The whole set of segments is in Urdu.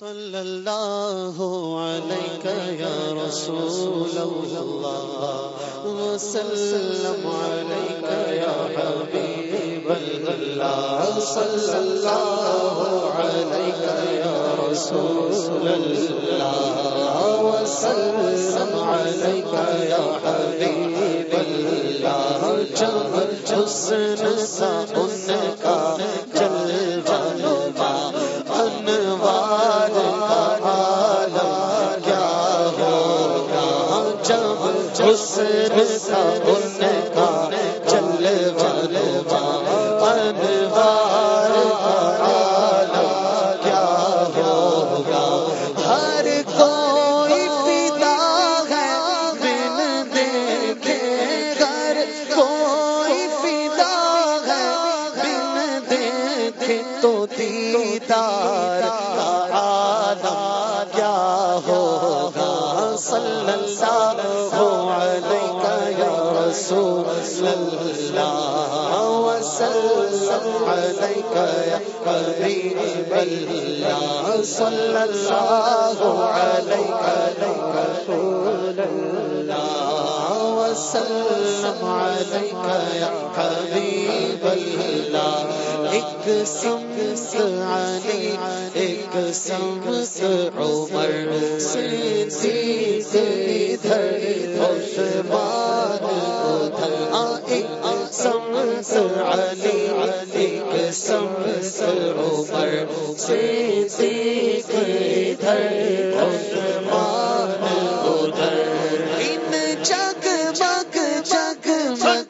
صلى الله عليك يا رسول الله. وسلم عليك يا حبيب الله صلى الله عليك يا رسول الله. وسلم عليك يا حبيب الله جب حسن سا ان کا حسن سا ان کا چل جلوہ انوار کا کیا ہوگا؟ ہر کوئی پیتا ہے بن دیکھے گھر، کوئی پیتا ہے بن دیکھے تو دیدار صلی اللہ علیہ یا رسول اللہ وسلم علیک یا حبیب اللہ صلی اللہ علیہ یا رسول اللہ وسلم علیک یا حبیب اللہ ایک سمس علی ایک سمس عمر صدیق اس بات کو ادھر ایک سمس علی ایک سمس عمر صدیق ادھر کو ادھر، ان جگ مگ جگ مگ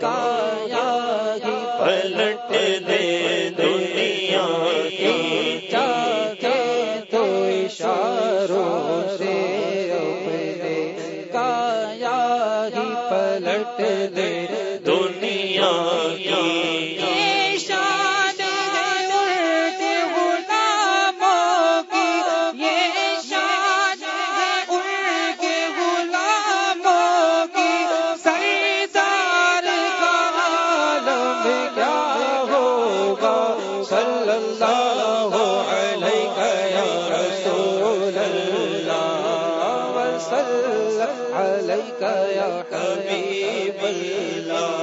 کایا ہی پلٹ دے دنیا کی چاہے تو اشاروں سے اپنے کایا ہی پلٹ دے وسلم علیہ یا حبیب اللہ.